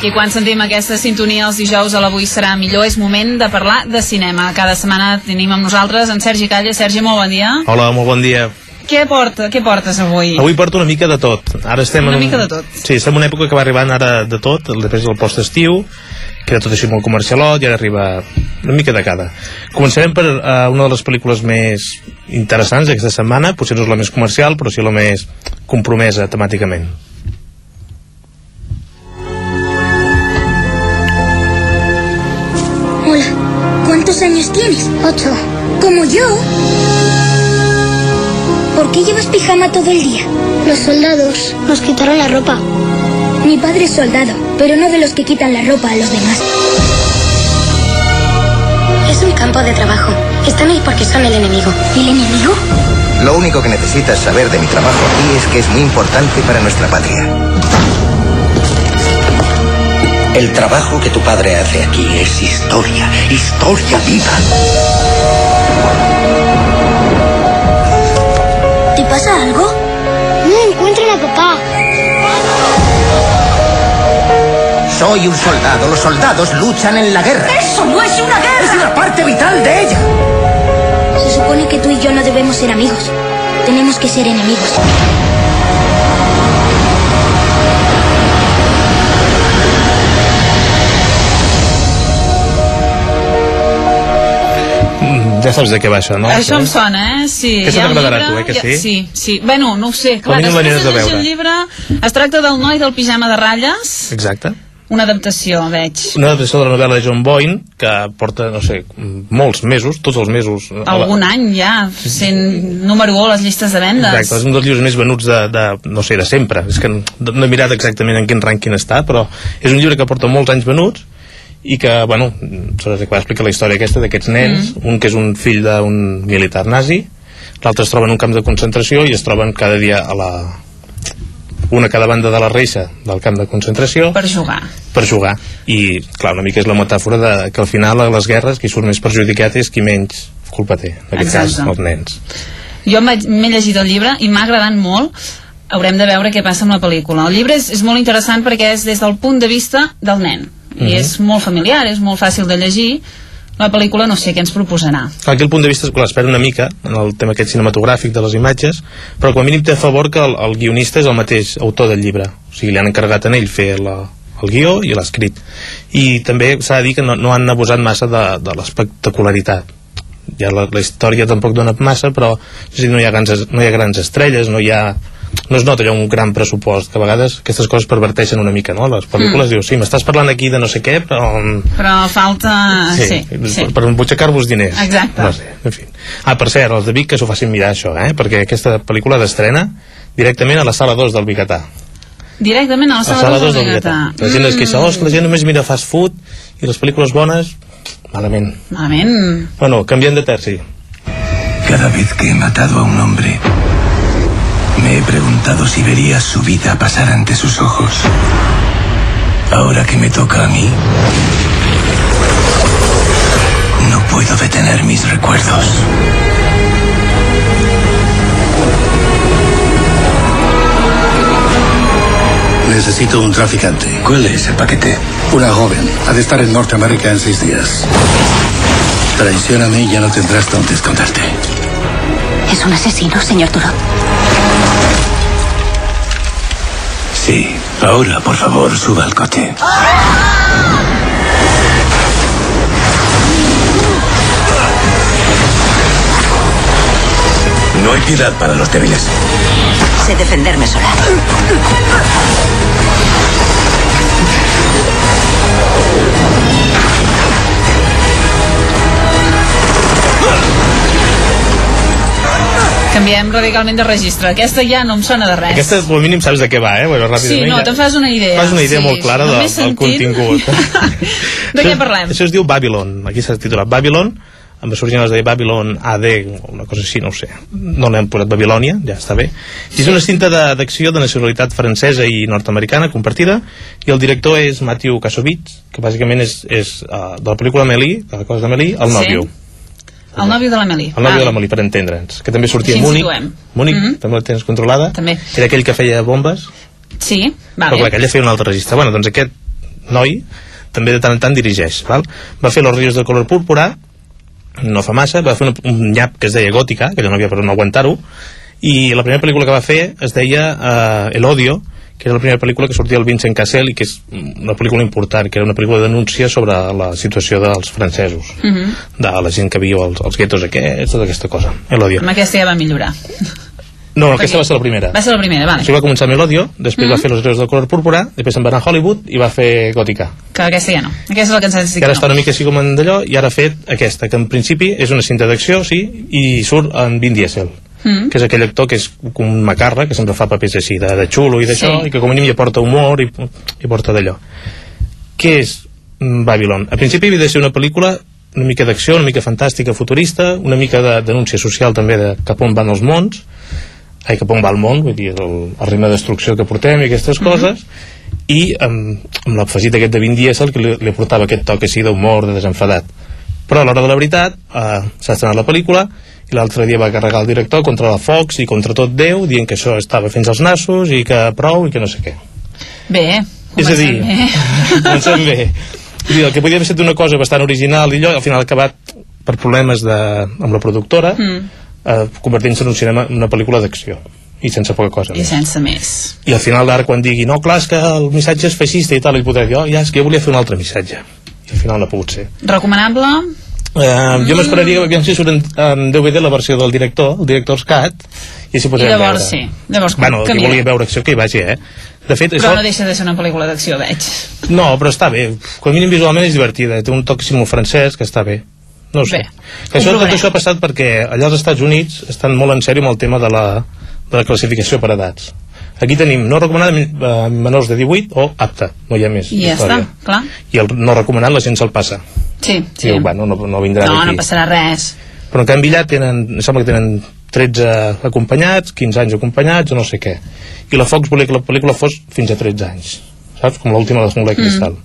I quan sentim aquesta sintonia els dijous a l'Avui serà millor, és moment de parlar de cinema. Cada setmana tenim amb nosaltres en Sergi Calla. Sergi, molt bon dia. Hola, molt bon dia. Què, porta, què portes avui? Avui porto una mica de tot. Ara estem Una en un... mica de tot. Sí, estem en una època que va arribant ara de tot, després del post-estiu, que era tot així molt comercialot, i ara arriba una mica de cada. Començarem per uh, una de les pel·lícules més interessants d'aquesta setmana, potser no és la més comercial, però sí la més compromesa temàticament. Hola, ¿cuántos años tienes? Ocho. Como yo. ¿Por qué llevas pijama todo el día? Los soldados nos quitaron la ropa. Mi padre es soldado, pero no de los que quitan la ropa a los demás. Es un campo de trabajo. Están ahí porque son el enemigo. ¿El enemigo? Lo único que necesitas saber de mi trabajo aquí es que es muy importante para nuestra patria. El trabajo que tu padre hace aquí es historia, historia viva. ¿Te pasa algo? No encuentran a papá. Soy un soldado. Los soldados luchan en la guerra. ¡Eso no es una guerra! Es una parte vital de ella. Se supone que tú y yo no debemos ser amigos. Tenemos que ser enemigos. Ja saps de què va això, no? Això em sona, eh? Sí. Aquesta t'agradarà tu, eh, que sí? Sí, sí. Bueno, no ho sé. Com Clar, mínim després de veure. el llibre... Es tracta del noi del pijama de ratlles, Exacte. una adaptació, veig. Una adaptació de la novel·la de John Boyne, que porta, no sé, molts mesos, tots els mesos... la- Algun any ja, sent número 1 a les llistes de vendes. Exacte, és un dels llibres més venuts de, de no sé, de sempre. És que no, no he mirat exactament en quin rànquing està, però és un llibre que porta molts anys venuts i que, bueno, va explicar la història aquesta d'aquests nens, mm. un que és un fill d'un militar nazi, l'altre es troba en un camp de concentració i es troben cada dia a la una a cada banda de la reixa del camp de concentració Per jugar. per jugar i clar, una mica és la metàfora de que al final a les guerres qui surt més perjudicat és qui menys culpa té, en aquest Exacte. cas els nens Jo m'he llegit el llibre i m'ha agradat molt haurem de veure què passa amb la pel·lícula el llibre és, és molt interessant perquè és des del punt de vista del nen i Mhm. és molt familiar, és molt fàcil de llegir. La pel·lícula no sé què ens proposarà Clar, aquí el punt de vista clar, espera una mica en el tema aquest cinematogràfic de les imatges però com a mínim té a favor que el, el guionista és el mateix autor del llibre. O sigui, li han encarregat a ell fer la, el guió i l'escrit. I també s'ha de dir que no, no han abusat massa de, de l'espectacularitat. Ja la, la història tampoc dona massa però no, hi ha grans, no hi ha grans estrelles no hi ha no es nota allò un gran pressupost que a vegades aquestes coses perverteixen una mica no? les pel·lícules mm. dius, sí, m'estàs parlant aquí de no sé què però però falta... sí, sí, sí. per, per embutxacar-vos diners Exacte. no sé, en fi. ah, per cert, els de Vic que s'ho facin mirar això eh? perquè aquesta pel·lícula d'estrena directament a la sala 2 del Bigatà directament a la a la sala, sala 2 2 del Bigatà la gent es queixa, oh, la gent només mira fast food i les pel·lícules bones malament malament bueno, canviem de terci Cada vez que he matado a un hombre, me he preguntado si vería su vida pasar ante sus ojos. Ahora que me toca a mí, no puedo detener mis recuerdos. Necesito un traficante. ¿Cuál es el paquete? Una joven. Ha de estar en Norteamérica en seis días. Traicióname y ya no tendrás dónde esconderte. Es un asesino, señor Turot. Sí. Ahora, por favor, suba al coche. No hay piedad para los débiles. Sé defenderme sola. Canviem radicalment de registre aquesta ja no em sona de res aquesta com a mínim saps de què va, eh? Bueno, Sí, ràpidament no, ja- te'n fas una idea. Fas una idea Sí, molt clara de, només del contingut. De què parlem? Això es diu Babylon. Aquí s'ha titulat Babylon, amb els originals de Babylon AD, o una cosa així, no ho sé. No l'hem posat Babilònia, ja està bé. I és una cinta de- d'acció de, de nacionalitat francesa i nord-americana compartida, i el director és Matthew Kassovitz, que bàsicament és, és uh, de la pel·lícula Amélie, de la cosa d'Amélie, el Sí. nòvio. El nòvio de l'Amélie. El nòvio de l'Amélie, per entendre'ns. Que també sortia Així Múnich. Múnich, Mhm. també la tens controlada. També. Era aquell que feia bombes, Sí, però clar, vale. aquella feia un altre registre. Bueno, doncs aquest noi, també de tant en tant dirigeix. Val? Va fer Los ríos de color púrpura, no fa massa, va fer un, un nyap que es deia Gòtica, que jo no havia per no aguantar-ho, i la primera pel·lícula que va fer es deia uh, El odio, que era la primera pel·lícula que sortia el Vincent Cassel i que és una pel·lícula important, que era una pel·lícula de denúncia sobre la situació dels francesos, uh -huh. de la gent que viu als, als guetos aquests, tota aquesta cosa. El odio. Amb aquesta ja va millorar. No, aquesta va ser la primera. Va ser la primera, vale. O sigui, va començar amb l'odio, després mm -hmm. va fer Los Heroes de color púrpura, després se'n va anar a Hollywood i va fer Gòtica. Que aquesta ja no. Aquesta és la que ens has dit I ara no. està una mica així com en d'allò, i ara ha fet aquesta, que en principi és una cinta d'acció, sí, i surt en Vin Diesel. Mm. Que és aquell actor que és com un macarra que sempre fa papers així, de, de xulo i d'això Sí. i que com a mínim ja porta humor i, i porta d'allò què és mm, Babylon? al principi havia de ser una pel·lícula una mica d'acció, una mica fantàstica, futurista una mica de denúncia social també de cap on van els mons ai, cap on va el món, vull dir, el, el ritme de destrucció que portem i aquestes coses i amb, amb l'afegit aquest de Vin Diesel que li, li portava aquest toc així d'humor, de desenfadat però a l'hora de la veritat eh, s'ha estrenat la pel·lícula i l'altre dia va carregar el director contra la Fox i contra tot Déu dient que això estava fins als nassos i que prou i que no sé què Bé, és a dir, bé. comencem bé Vull dir, el que podia haver estat una cosa bastant original i allò, al final ha acabat per problemes de, amb la productora mm. eh, convertint-se en un cinema en una pel·lícula d'acció i sense poca cosa I més. sense més. i al final ara quan digui no, clar, és que el missatge és feixista i tal, i podrà dir, oh, ja, és que jo volia fer un altre missatge i al final no ha pogut ser Recomanable? Uh, jo m'esperaria que aviam si surt en, en DVD la versió del director, el director's cut, i així I podrem llavors veure. sí. Llavors, Bueno, que qui volia veure acció que hi vagi, eh? De fet, Però això... no deixa de ser una pel·lícula d'acció, veig. No, però està bé. Com a mínim visualment és divertida. Té un toc molt francès que està bé. No sé. Bé, que això, tot això ha passat perquè allà als Estats Units estan molt en sèrio amb el tema de la, de la classificació per edats. Aquí tenim no recomanada eh, menors de 18 o apta, no hi ha més I ja història. està, clar. I el no recomanat la gent se'l passa. Sí, sí. Diu, bueno, no, no vindrà no, d'aquí. no passarà res. Però en canvi allà tenen, em sembla que tenen 13 acompanyats, 15 anys acompanyats o no sé què. I la Fox volia que la pel·lícula fos fins a 13 anys, saps? Com l'última de la de Cristal.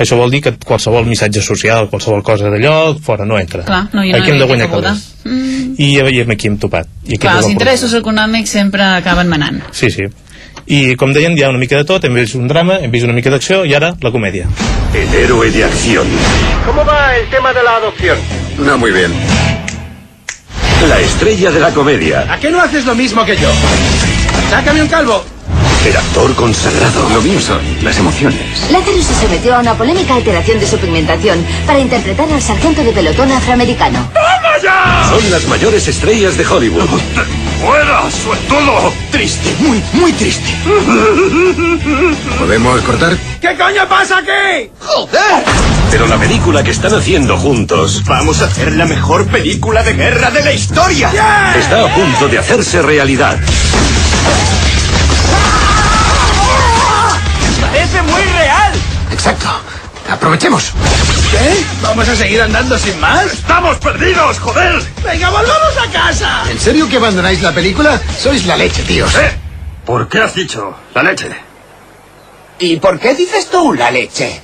Això vol dir que qualsevol missatge social, qualsevol cosa d'allò, fora, no entra. Clar, no hi ha aquí hem de guanyar calés. Mm. I ja veiem aquí hem topat. I aquí Clar, els el interessos econòmics sempre acaben manant. Sí, sí. I com deien, hi ha una mica de tot, hem vist un drama, hem vist una mica d'acció i ara la comèdia. El héroe de acción. ¿Cómo va el tema de la adopción? No muy bien. La estrella de la comedia. ¿A qué no haces lo mismo que yo? ¡Sácame un calvo! El actor consagrado. Lo mío son las emociones. Lázaro se sometió a una polémica alteración de su pigmentación para interpretar al sargento de pelotón afroamericano. Son las mayores estrellas de Hollywood. ¡Fuera! ¡Sueltudo! Triste, muy, muy triste. ¿Podemos cortar? ¿Qué coño pasa aquí? Pero la película que están haciendo juntos Vamos a hacer la mejor película de guerra de la historia. está a punto de hacerse realidad. Parece muy real. Exacto. Aprovechemos. ¿Qué? ¿Vamos a seguir andando sin más? ¡Estamos perdidos, joder! ¡Venga, volvamos a casa! ¿En serio que abandonáis la película? Sois la leche, tíos. ¿Eh? ¿Por qué has dicho la leche? ¿Y por qué dices tú la leche?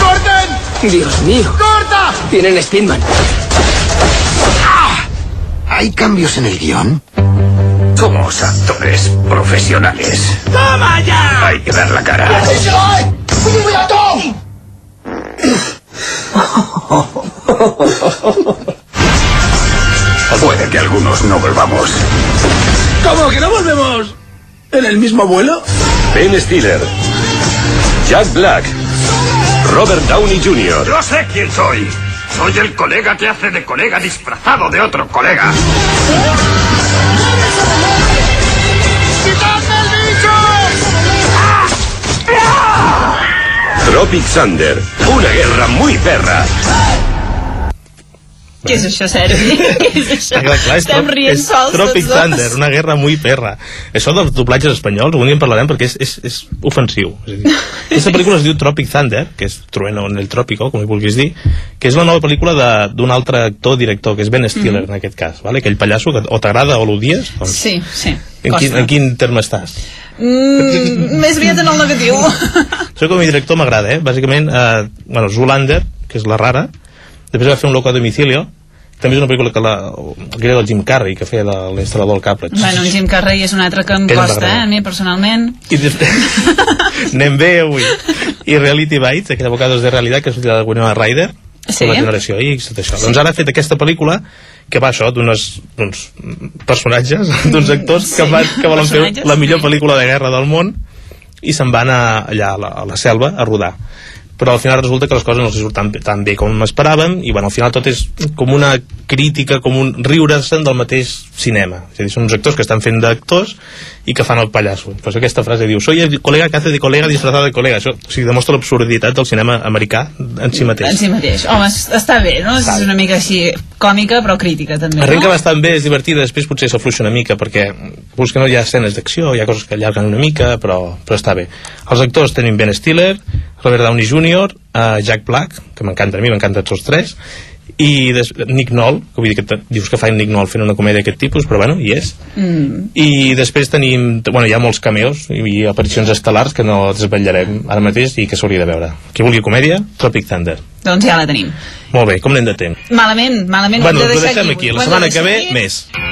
¡Corten! Dios mío. ¡Corta! Tienen Speedman. ¿Hay cambios en el guion? Somos actores profesionales. ¡Toma ya! Hay que dar la cara. Puede que algunos no volvamos. ¿Cómo que no volvemos? ¿En el mismo vuelo? Ben Stiller. Jack Black. Robert Downey Jr. Yo sé quién soy. Soy el colega que hace de colega disfrazado de otro colega. Tropic Thunder. Una guerra muy perra. Què és això, Sergi? Què és això? Clar, clar, és, Estem rient és sols Tropic tots dos. Thunder, una guerra muy perra. Això dels doblatges espanyols, un dia en parlarem perquè és, és, és ofensiu. És a dir, aquesta pel·lícula es diu Tropic Thunder, que és Trueno en el Trópico, com hi vulguis dir, que és la nova pel·lícula de- d'un altre actor director, que és Ben Stiller, en aquest cas. Vale? Aquell pallasso que o t'agrada o l'odies. Doncs, Sí, sí. en, quin, en quin terme estàs? Mm, més aviat en el negatiu. Això com a director m'agrada, eh? Bàsicament, eh, bueno, Zoolander, que és la rara, després va fer un loco a domicilio, també és una pel·lícula que la, que era del Jim Carrey, que feia de l'instal·lador al cable. bueno, en Jim Carrey és un altre que em Aquell costa, eh, a mi personalment. I, des... anem bé avui i Reality Bites, aquella bocados de realitat que és de Winona Ryder Sí. la generació X, tot això. Doncs ara ha fet aquesta pel·lícula que va això d'uns personatges, d'uns actors que, van, que volen fer la millor pel·lícula de guerra del món i se'n van a, allà a la, a la selva a rodar però al final resulta que les coses no els surten tan bé com esperàvem i bueno, al final tot és com una crítica, com un riure-se'n del mateix cinema és a dir, són uns actors que estan fent d'actors i que fan el pallasso pues aquesta frase diu, soy el colega que hace de colega disfrazado de colega això o sigui, demostra l'absurditat del cinema americà en si mateix En si mateix. Home, es- està bé, no? És una mica així còmica, però crítica, també, Arrenca no? bastant bé, és divertida, després potser s'afluixa una mica perquè busquen, hi ha escenes d'acció, hi ha coses que allarguen una mica, però, però està bé. Els actors tenim Ben Stiller, Robert Downey Jr., uh, Jack Black, que m'encanta a mi, m'encanten tots tres, i des, Nick Noll, que vull dir que dius que fa Nick Noll fent una comèdia d'aquest tipus, però bueno, hi és. Mm. I després tenim, bueno, hi ha molts cameos i aparicions estel·lars que no desvetllarem ara mateix i que s'hauria de veure. Qui vulgui comèdia, Tropic Thunder. Doncs ja la tenim. Molt bé, com anem de temps? Malament, malament. ho Bueno, hem de ho deixar deixem aquí. La Ho hem de setmana que deixar ve, aquí. més.